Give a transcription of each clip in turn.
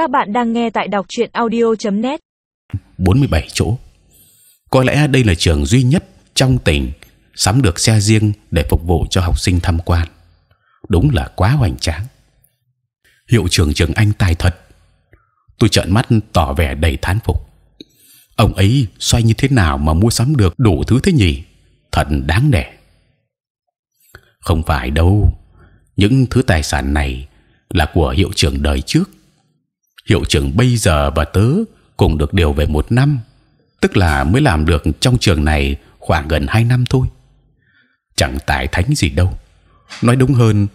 Các bạn đang nghe tại đọc truyện audio.net. 47 chỗ. Có lẽ đây là trường duy nhất trong tỉnh sắm được xe riêng để phục vụ cho học sinh tham quan. Đúng là quá hoành tráng. Hiệu trưởng trường Anh tài thật. Tôi trợn mắt tỏ vẻ đầy thán phục. Ông ấy xoay như thế nào mà mua sắm được đủ thứ thế nhỉ? Thật đáng nể. Không phải đâu. Những thứ tài sản này là của hiệu trưởng đời trước. Hiệu trưởng bây giờ và tớ cùng được điều về một năm, tức là mới làm được trong trường này khoảng gần hai năm thôi. Chẳng tài thánh gì đâu. Nói đúng hơn,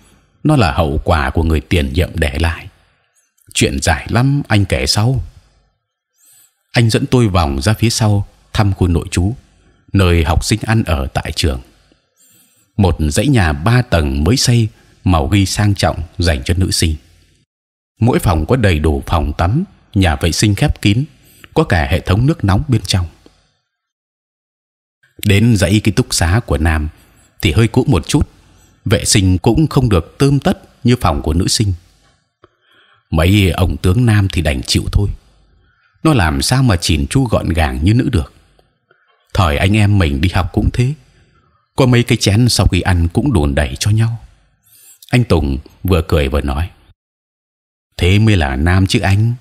nó là hậu quả của người tiền nhiệm để lại. Chuyện dài lắm, anh kể sau. Anh dẫn tôi vòng ra phía sau thăm khu nội trú, nơi học sinh ăn ở tại trường. Một dãy nhà ba tầng mới xây, màu ghi sang trọng dành cho nữ sinh. Mỗi phòng có đầy đủ phòng tắm, nhà vệ sinh khép kín, có cả hệ thống nước nóng bên trong. Đến dãy ký túc xá của nam thì hơi cũ một chút, vệ sinh cũng không được tươm tất như phòng của nữ sinh. Mấy ông tướng nam thì đành chịu thôi. Nó làm sao mà chỉn chu gọn gàng như nữ được? Thời anh em mình đi học cũng thế. Có mấy cái chén sau khi ăn cũng đùn đẩy cho nhau. Anh Tùng vừa cười vừa nói: thế mới là nam chứ anh.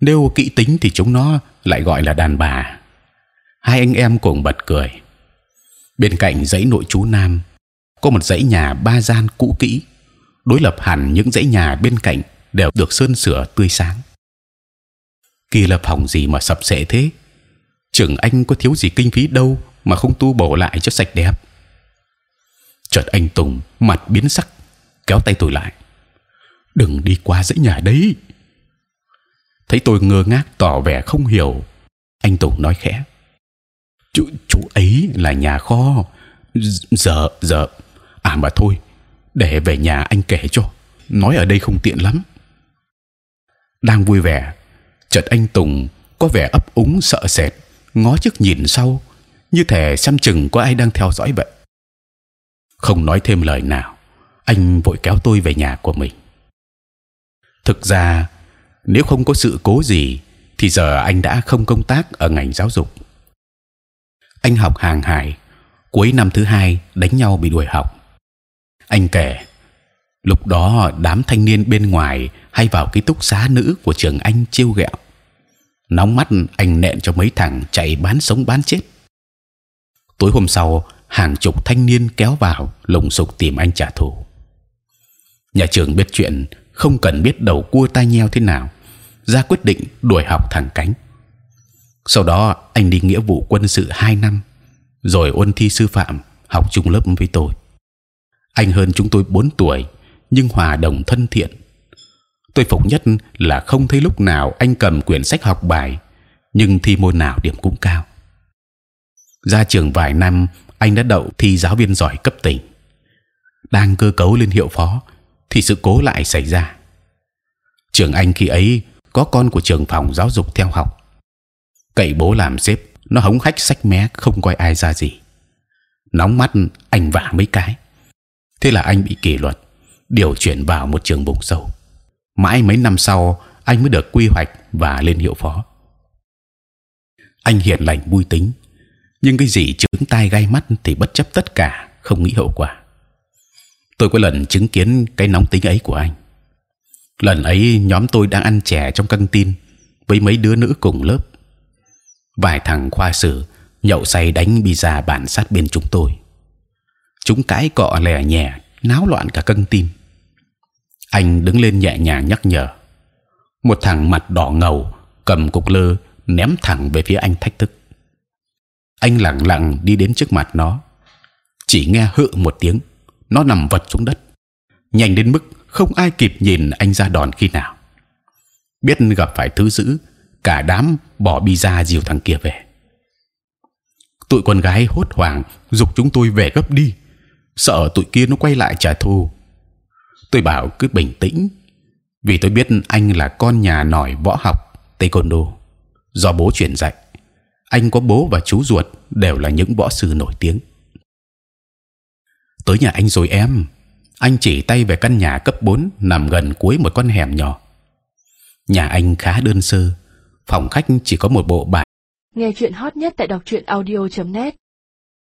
Nếu kỹ tính thì chúng nó lại gọi là đàn bà. Hai anh em cùng bật cười. Bên cạnh dãy nội chú nam có một dãy nhà ba gian cũ kỹ, đối lập hẳn những dãy nhà bên cạnh đều được sơn sửa tươi sáng. Kỳ lập phòng gì mà sập sệ thế? Trưởng anh có thiếu gì kinh phí đâu mà không tu bổ lại cho sạch đẹp. Chợt anh Tùng mặt biến sắc, kéo tay tôi lại. Đừng đi qua dãy nhà đấy. Thấy tôi ngơ ngác tỏ vẻ không hiểu, anh Tùng nói khẽ: "Chú chú ấy là nhà kho. Giờ giờ à mà thôi, để về nhà anh kể cho. Nói ở đây không tiện lắm." Đang vui vẻ, chợt anh Tùng có vẻ ấp úng sợ sệt, ngó trước nhìn sau, như thể xem chừng có ai đang theo dõi vậy. Không nói thêm lời nào, anh vội kéo tôi về nhà của mình. Thực ra, nếu không có sự cố gì, thì giờ anh đã không công tác ở ngành giáo dục. Anh học hàng hải, cuối năm thứ hai đánh nhau bị đuổi học. Anh kể, lúc đó đám thanh niên bên ngoài hay vào ký túc xá nữ của trường anh chiêu ghẹo, nóng mắt anh nện cho mấy thằng chạy bán sống bán chết. Tối hôm sau, hàng chục thanh niên kéo vào lùng sục tìm anh trả thù. Nhà trường biết chuyện không cần biết đầu cua tai nheo thế nào, ra quyết định đuổi học thẳng cánh. Sau đó anh đi nghĩa vụ quân sự 2 năm, rồi ôn thi sư phạm, học chung lớp với tôi. Anh hơn chúng tôi 4 tuổi, nhưng hòa đồng thân thiện. Tôi phục nhất là không thấy lúc nào anh cầm quyển sách học bài, nhưng thi môn nào điểm cũng cao. Ra trường vài năm, anh đã đậu thi giáo viên giỏi cấp tỉnh. Đang cơ cấu lên hiệu phó, thì sự cố lại xảy ra. Trường Anh khi ấy có con của trường phòng giáo dục theo học, cậy bố làm sếp, nó hống hách sách mé không coi ai ra gì. Nóng mắt anh vả mấy cái, thế là anh bị kỷ luật, điều chuyển vào một trường vùng sâu. Mãi mấy năm sau anh mới được quy hoạch và lên hiệu phó. Anh hiền lành vui tính, nhưng cái gì chứng tai gai mắt thì bất chấp tất cả, không nghĩ hậu quả tôi có lần chứng kiến cái nóng tính ấy của anh. Lần ấy nhóm tôi đang ăn chè trong căng tin với mấy đứa nữ cùng lớp. Vài thằng khoa sử nhậu say đánh pizza bản sát bên chúng tôi. Chúng cãi cọ lè nhè náo loạn cả căng tin. Anh đứng lên nhẹ nhàng nhắc nhở. Một thằng mặt đỏ ngầu cầm cục lơ ném thẳng về phía anh thách thức. Anh lặng lặng đi đến trước mặt nó, chỉ nghe hự một tiếng nó nằm vật xuống đất, nhanh đến mức không ai kịp nhìn anh ra đòn khi nào. Biết gặp phải thứ dữ, cả đám bỏ bi ra dìu thằng kia về. Tụi con gái hốt hoảng dục chúng tôi về gấp đi, sợ tụi kia nó quay lại trả thù. Tôi bảo cứ bình tĩnh, vì tôi biết anh là con nhà nổi võ học taekwondo do bố truyền dạy. Anh có bố và chú ruột đều là những võ sư nổi tiếng tới nhà anh rồi em. Anh chỉ tay về căn nhà cấp 4 nằm gần cuối một con hẻm nhỏ. Nhà anh khá đơn sơ, phòng khách chỉ có một bộ bàn nghe chuyện hot nhất tại đọc truyện audio .net.